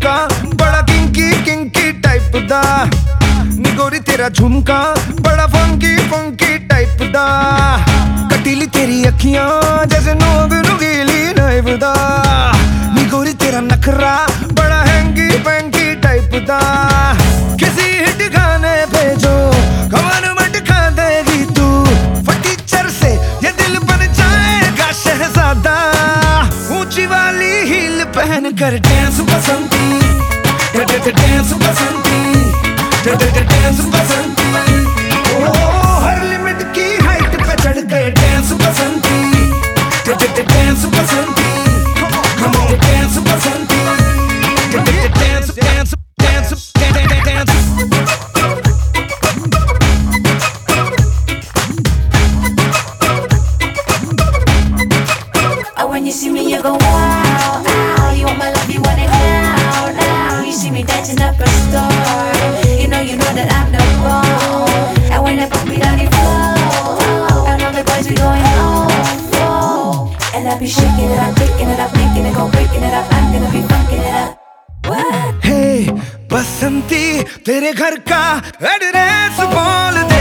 झुमका, बड़ा kinky kinky type दा। निगोरी तेरा झुमका, बड़ा फंकी फंकी टाइप दा। कटीली तेरी अखियाँ जैसे नोग नुगीली नाइव दा। निगोरी तेरा नखरा, बड़ा हैंगी पैंकी टाइप दा। किसी हील पहन कर dance Basanti dance Basanti dance Basanti ओ हर लिमिट की हाइट पे चढ़ गए dance Basanti dance Basanti come on dance Basanti dance dance dance dance dance Oh, when you see me, you go Be shaking it up, picking it up, making it go, breaking it up. I'm gonna be funking it up. What? Hey, Basanti तेरे घर का address बोल दे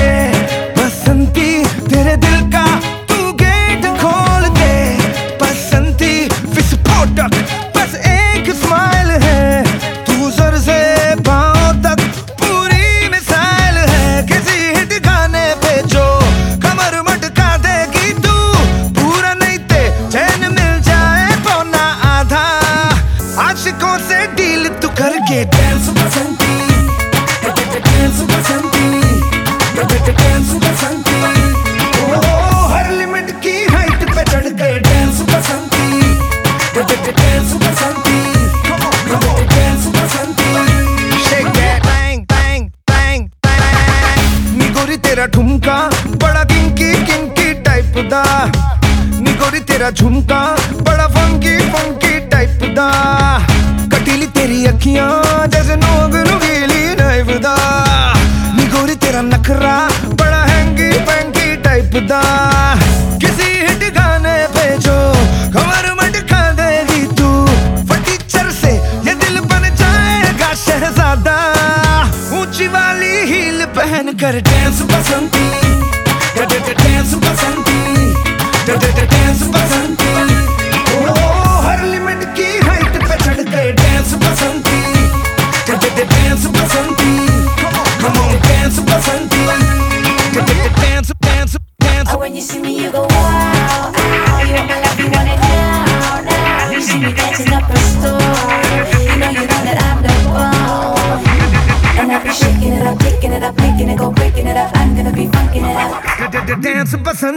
तेरा ठुमका, बड़ा kinky kinky type दा। निगोरी तेरा झुमका, बड़ा फंकी फंकी टाइप दा। कटीली तेरी अखियाँ, जैसे नोग नुगेली नाइफ दा। निगोरी तेरा नखरा, बड़ा हैंगी फैंकी टाइप दा। वाली ही पहन कर dance Basanti dance Basanti dance Basanti ओ हर लिमिट की हाइट पे चढ़ गए dance Basanti dance Basanti come on dance Basanti dance dance dance when you see me, you go pienso pasa